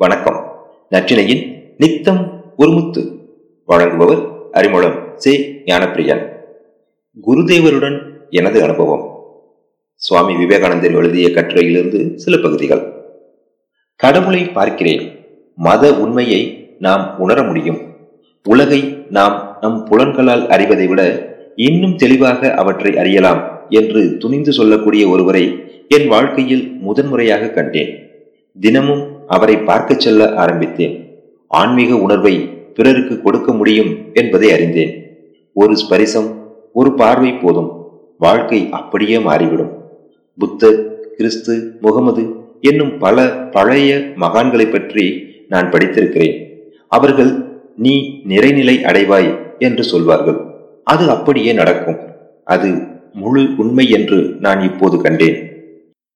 வணக்கம். நற்றினையின் நித்தம் ஒருமுத்து வழங்குபவர் அறிமுகம் சே. ஞானப்பிரியன். குருதேவருடன் எனது அனுபவம். சுவாமி விவேகானந்தர் எழுதிய கட்டுரையிலிருந்து சில பகுதிகள். கடவுளை பார்க்கிறேன். மத உண்மையை நாம் உணர முடியும். உலகை நாம் நம் புலன்களால் அறிவதை விட இன்னும் தெளிவாக அவற்றை அறியலாம் என்று துணிந்து சொல்லக்கூடிய ஒருவரை என் வாழ்க்கையில் முதன்முறையாக கண்டேன். தினமும் அவரை பார்க்கச் செல்ல ஆரம்பித்தேன். ஆன்மீக உணர்வை பிறருக்கு கொடுக்க முடியும் என்பதை அறிந்தேன். ஒரு ஸ்பரிசம் ஒரு பார்வை போதும். வாழ்க்கை அப்படியே மாறிவிடும். புத்தர் கிறிஸ்து முகமது என்னும் பல பழைய மகான்களை பற்றி நான் படித்திருக்கிறேன். அவர்கள் நீ நிறைநிலை அடைவாய் என்று சொல்வார்கள். அது அப்படியே நடக்கும். அது முழு உண்மை என்று நான் இப்போது கண்டேன்.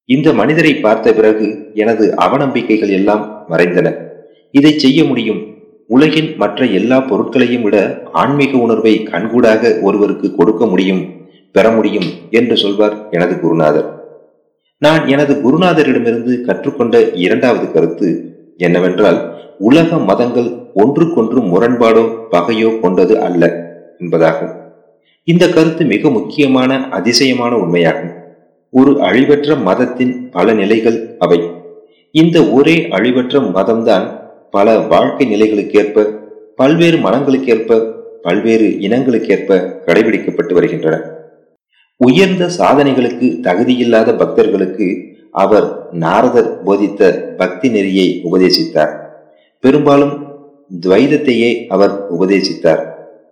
இந்த மனிதரை பார்த்த பிறகு எனது அவநம்பிக்கைகள் எல்லாம் மறைந்தன. இதை செய்ய முடியும். உலகின் மற்ற எல்லா பொருட்களையும் விட ஆன்மீக உணர்வை கண்கூடாக ஒருவருக்கு கொடுக்க முடியும் பெற முடியும் என்று சொல்வார் எனது குருநாதர். நான் எனது குருநாதரிடமிருந்து கற்றுக்கொண்ட இரண்டாவது கருத்து என்னவென்றால் உலக மதங்கள் ஒன்றுக்கொன்று முரண்பாடோ பகையோ கொண்டது அல்ல என்பதாகும். இந்த கருத்து மிக முக்கியமான அதிசயமான உண்மையாகும். ஒரு அழிவற்ற மதத்தின் பல நிலைகள் அவை. இந்த ஒரே அழிவற்ற மதம்தான் பல வாழ்க்கை நிலைகளுக்கேற்ப பல்வேறு மனங்களுக்கேற்ப பல்வேறு இனங்களுக்கேற்ப கடைபிடிக்கப்பட்டு வருகின்றன. உயர்ந்த சாதனைகளுக்கு தகுதியில்லாத பக்தர்களுக்கு அவர் நாரதர் போதித்த பக்தி நெறியை உபதேசித்தார். பெரும்பாலும் துவைதத்தையே அவர் உபதேசித்தார்.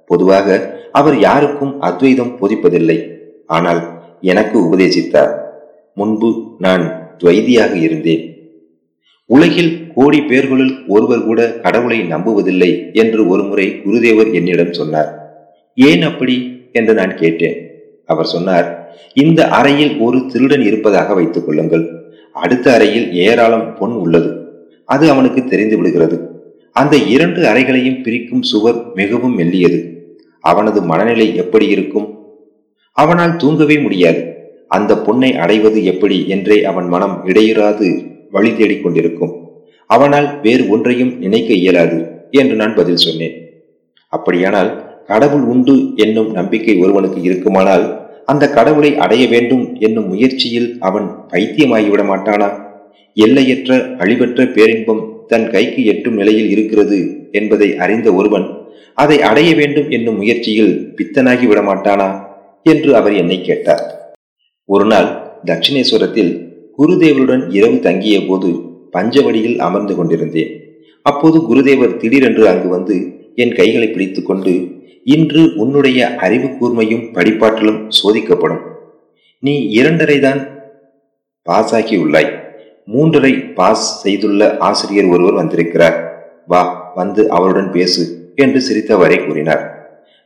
பொதுவாக அவர் யாருக்கும் அத்வைதம் போதிப்பதில்லை. ஆனால் எனக்கு உபதேசித்தார். முன்பு நான் துவைதியாக இருந்தேன். உலகில் கோடி பேர்களுள் ஒருவர் கூட கடவுளை நம்புவதில்லை என்று ஒருமுறை குருதேவர் என்னிடம் சொன்னார். ஏன் அப்படி? என்று நான் கேட்டேன். அவர் சொன்னார் இந்த அறையில் ஒரு திருடன் இருப்பதாக வைத்துக் கொள்ளுங்கள். அடுத்த அறையில் ஏராளம் பொன் உள்ளது. அது அவனுக்கு தெரிந்து விடுகிறது. அந்த இரண்டு அறைகளையும் பிரிக்கும் சுவர் மிகவும் மெல்லியது. அவனது மனநிலை எப்படி இருக்கும்? அவனால் தூங்கவே முடியாது. அந்த பொண்ணை அடைவது எப்படி என்றே அவன் மனம் இடையிறாது வழி தேடிக் கொண்டிருக்கும். அவனால் வேறு ஒன்றையும் நினைக்க இயலாது என்று நான் பதில் சொன்னேன். அப்படியானால் கடவுள் உண்டு என்னும் நம்பிக்கை ஒருவனுக்கு இருக்குமானால் அந்த கடவுளை அடைய வேண்டும் என்னும் முயற்சியில் அவன் பைத்தியமாகிவிட மாட்டானா? எல்லையற்ற அழிவற்ற பேரின்பம் தன் கைக்கு எட்டும் நிலையில் இருக்கிறது என்பதை அறிந்த ஒருவன் அதை அடைய வேண்டும் என்னும் முயற்சியில் பித்தனாகி விட மாட்டானா? என்று அவர் என்னை கேட்டார். ஒரு நாள் தட்சிணேஸ்வரத்தில் குருதேவருடன் இரவு தங்கிய போது பஞ்சவடியில் அமர்ந்து கொண்டிருந்தேன். அப்போது குருதேவர் திடீரென்று அங்கு வந்து என் கைகளை பிடித்துக்கொண்டு இன்று உன்னுடைய அறிவு கூர்மையும் படிப்பாற்றலும் சோதிக்கப்படும். நீ இரண்டரை தான் பாஸ் மூன்றரை பாஸ் செய்துள்ள ஆசிரியர் ஒருவர் வந்திருக்கிறார். வா வந்து அவருடன் பேசு என்று சிரித்தவரை கூறினார்.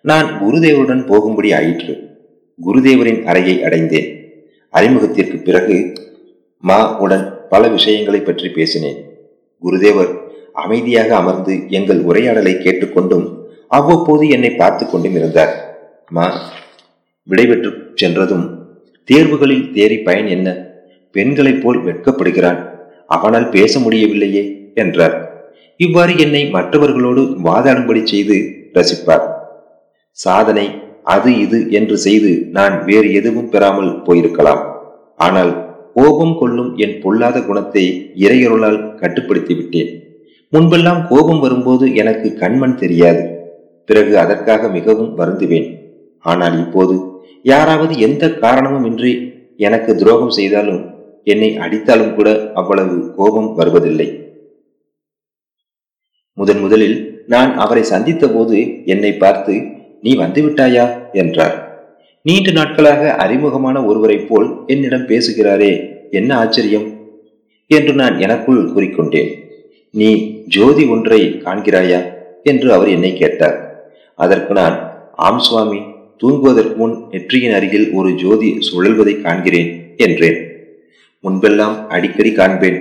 நான் குருதேவருடன் போகும்படி ஆயிற்று. குருதேவரின் அறையை அடைந்தேன். அறிமுகத்திற்கு பிறகு மா உடன் பல விஷயங்களை பற்றி பேசினேன். குருதேவர் அமைதியாக அமர்ந்து எங்கள் உரையாடலை கேட்டுக்கொண்டும் அவ்வப்போது என்னை பார்த்து கொண்டும் இருந்தார். மா விடைபெற்று சென்றதும் தேர்வுகளில் தேறி பயன் என்ன? பெண்களைப் போல் வெட்கப்படுகிறான். அவனால் பேச முடியவில்லையே என்றார். இவ்வாறு என்னை மற்றவர்களோடு வாதாடும்படி செய்து ரசிப்பார். சாதனை அது இது என்று செய்து நான் வேறு எதுவும் பெறாமல் போயிருக்கலாம். ஆனால் கோபம் கொள்ளும் என் பொல்லாத குணத்தை இறையருளால் கட்டுப்படுத்தி விட்டேன் முன்பெல்லாம் கோபம் வரும்போது எனக்கு கண்மண் தெரியாது. பிறகு அதற்காக மிகவும் வருந்துவேன். ஆனால் இப்போது யாராவது எந்த காரணமும் இன்றி எனக்கு துரோகம் செய்தாலும் என்னை அடித்தாலும் கூட அவ்வளவு கோபம் வருவதில்லை. முதன் முதலில் நான் அவரை சந்தித்த போது என்னை பார்த்து நீ வந்துவிட்டாயா? என்றார். நீண்ட நாட்களாக அறிமுகமான ஒருவரைப் போல் என்னிடம் பேசுகிறாரே என்ன ஆச்சரியம்? என்று நான் எனக்குள் கூறிக்கொண்டேன். நீ ஜோதி ஒன்றை காண்கிறாயா? என்று அவர் என்னை கேட்டார். அதற்கு நான் ஆம் சுவாமி தூங்குவதற்கு முன் நெற்றியின் அருகில் ஒரு ஜோதி சுழல்வதை காண்கிறேன் என்றேன். முன்பெல்லாம் அடிக்கடி காண்பேன்.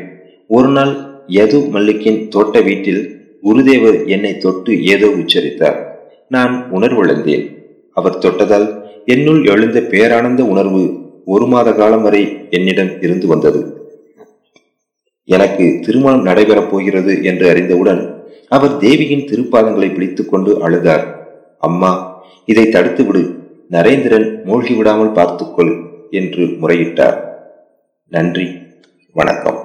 ஒரு நாள் யது மல்லிக்கின் தோட்ட வீட்டில் குருதேவர் என்னை தொட்டு ஏதோ உச்சரித்தார். நான் உணர்விழந்தேன். அவர் தொட்டதால் என்னுள் எழுந்த பேரானந்த உணர்வு ஒரு மாத காலம் வரை என்னிடம் இருந்து வந்தது. எனக்கு திருமணம் நடைபெறப் போகிறது என்று அறிந்தவுடன் அவர் தேவியின் திருப்பாதங்களை பிடித்துக் கொண்டு அழுதார். அம்மா இதை தடுத்து விடு நரேந்திரன் மூழ்கி விடாமல் பார்த்துக்கொள் என்று முறையிட்டார். நன்றி. வணக்கம்.